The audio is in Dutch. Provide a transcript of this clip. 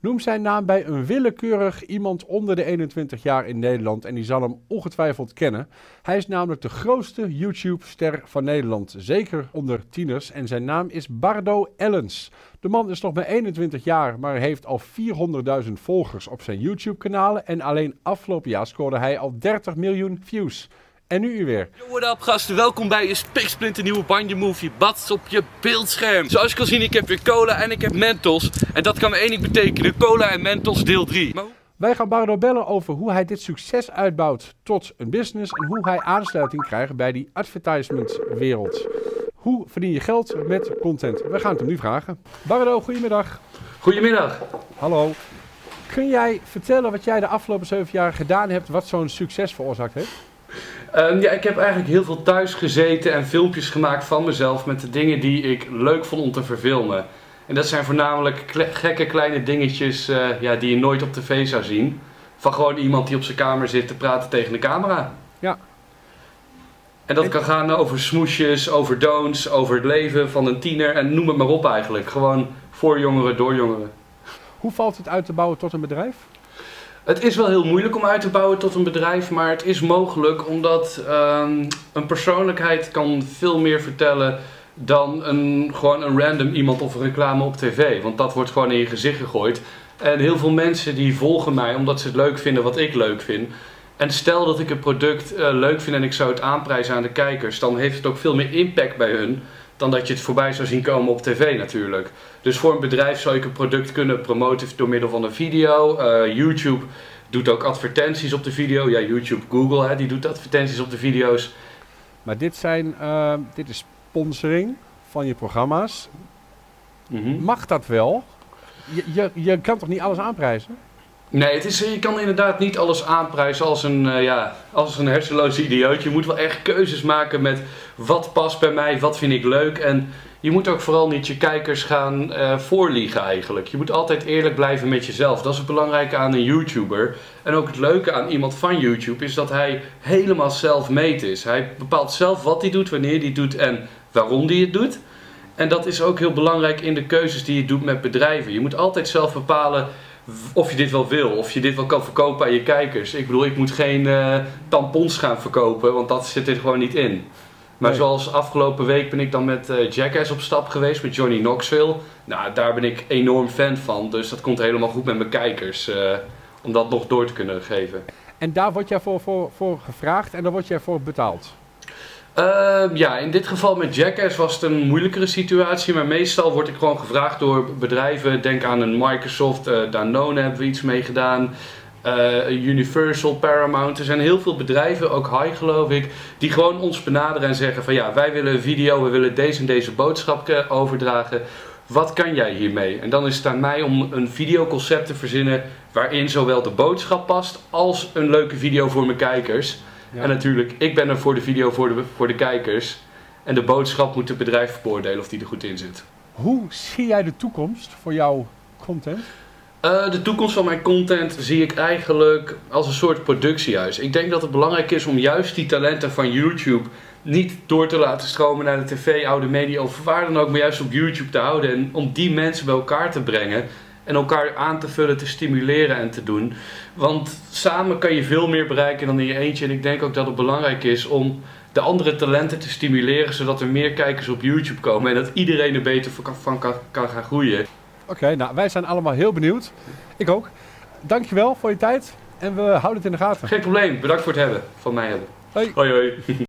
Noem zijn naam bij een willekeurig iemand onder de 21 jaar in Nederland en die zal hem ongetwijfeld kennen. Hij is namelijk de grootste YouTube-ster van Nederland, zeker onder tieners. En zijn naam is Bardo Ellens. De man is nog maar 21 jaar, maar heeft al 400.000 volgers op zijn YouTube-kanalen. En alleen afgelopen jaar scoorde hij al 30 miljoen views. En nu u weer. Yo, what up gasten, welkom bij je Spiksplinter nieuwe Banje Movie Bats op je beeldscherm. Zoals je kan zien, ik heb weer cola en ik heb mentos. En dat kan maar één ding betekenen, cola en mentos deel 3. Maar hoe- Wij gaan Bardo bellen over hoe hij dit succes uitbouwt tot een business en hoe hij aansluiting krijgt bij die advertisementwereld. Hoe verdien je geld met content? We gaan het hem nu vragen. Bardo, goedemiddag. Goedemiddag. Hallo. Kun jij vertellen wat jij de afgelopen zeven jaar gedaan hebt wat zo'n succes veroorzaakt heeft? Ehm, ja, ik heb eigenlijk heel veel thuis gezeten en filmpjes gemaakt van mezelf met de dingen die ik leuk vond om te verfilmen. En dat zijn voornamelijk kle- gekke kleine dingetjes eh, ja, die je nooit op tv zou zien. Van gewoon iemand die op zijn kamer zit te praten tegen de camera. Ja. En dat kan gaan over smoesjes, over don'ts, over het leven van een tiener en noem het maar op eigenlijk. Gewoon voor jongeren, door jongeren. Hoe valt het uit te bouwen tot een bedrijf? Het is wel heel moeilijk om uit te bouwen tot een bedrijf, maar het is mogelijk omdat ehm, een persoonlijkheid kan veel meer vertellen dan een, gewoon een random iemand of een reclame op tv. Want dat wordt gewoon in je gezicht gegooid. En heel veel mensen die volgen mij omdat ze het leuk vinden wat ik leuk vind. En stel dat ik een product eh, leuk vind en ik zou het aanprijzen aan de kijkers, dan heeft het ook veel meer impact bij hun dan dat je het voorbij zou zien komen op tv natuurlijk. Dus voor een bedrijf zou ik een product kunnen promoten door middel van een video. Eh, YouTube doet ook advertenties op de video. Ja, YouTube, Google, hè, die doet advertenties op de video's. Maar dit, zijn, eh, dit is sponsoring van je programma's. Mhm. Mag dat wel? Je, je, je kan toch niet alles aanprijzen? Nee, het is, je kan inderdaad niet alles aanprijzen als een, eh, ja, als een hersenloze idioot. Je moet wel echt keuzes maken met wat past bij mij, wat vind ik leuk. En je moet ook vooral niet je kijkers gaan eh, voorliegen eigenlijk. Je moet altijd eerlijk blijven met jezelf. Dat is het belangrijke aan een YouTuber. En ook het leuke aan iemand van YouTube is dat hij helemaal self-made is. Hij bepaalt zelf wat hij doet, wanneer hij doet en waarom hij het doet. En dat is ook heel belangrijk in de keuzes die je doet met bedrijven. Je moet altijd zelf bepalen of je dit wel wil, of je dit wel kan verkopen aan je kijkers. Ik bedoel, ik moet geen eh, tampons gaan verkopen, want dat zit er gewoon niet in. Maar Nee. zoals afgelopen week ben ik dan met eh, Jackass op stap geweest, met Johnny Knoxville. Nou, daar ben ik enorm fan van, dus dat komt helemaal goed met mijn kijkers. eh, om dat nog door te kunnen geven. En daar word jij voor, voor, voor gevraagd en daar word jij voor betaald. Ehm, ja, in dit geval met Jackass was het een moeilijkere situatie, maar meestal word ik gewoon gevraagd door bedrijven. Denk aan een Microsoft, eh, Danone hebben we iets mee gedaan. eh, Universal, Paramount. Er zijn heel veel bedrijven, ook High geloof ik, die gewoon ons benaderen en zeggen van ja, wij willen een video, we willen deze en deze boodschap eh, overdragen. Wat kan jij hiermee? En dan is het aan mij om een videoconcept te verzinnen waarin zowel de boodschap past als een leuke video voor mijn kijkers. Ja. En natuurlijk, ik ben er voor de video voor de, voor de kijkers. En de boodschap moet het bedrijf beoordelen of die er goed in zit. Hoe zie jij de toekomst voor jouw content? Eh, de toekomst van mijn content zie ik eigenlijk als een soort productiehuis. Ik denk dat het belangrijk is om juist die talenten van YouTube niet door te laten stromen naar de tv, oude media of waar dan ook, maar juist op YouTube te houden. En om die mensen bij elkaar te brengen en elkaar aan te vullen, te stimuleren en te doen. Want samen kan je veel meer bereiken dan in je eentje. En ik denk ook dat het belangrijk is om de andere talenten te stimuleren, zodat er meer kijkers op YouTube komen en dat iedereen er beter van kan, kan, gaan groeien. Oké, nou wij zijn allemaal heel benieuwd. Ik ook. Dankjewel voor je tijd en we houden het in de gaten. Geen probleem, bedankt voor het hebben van mij hebben. Hoi. hoi. hoi.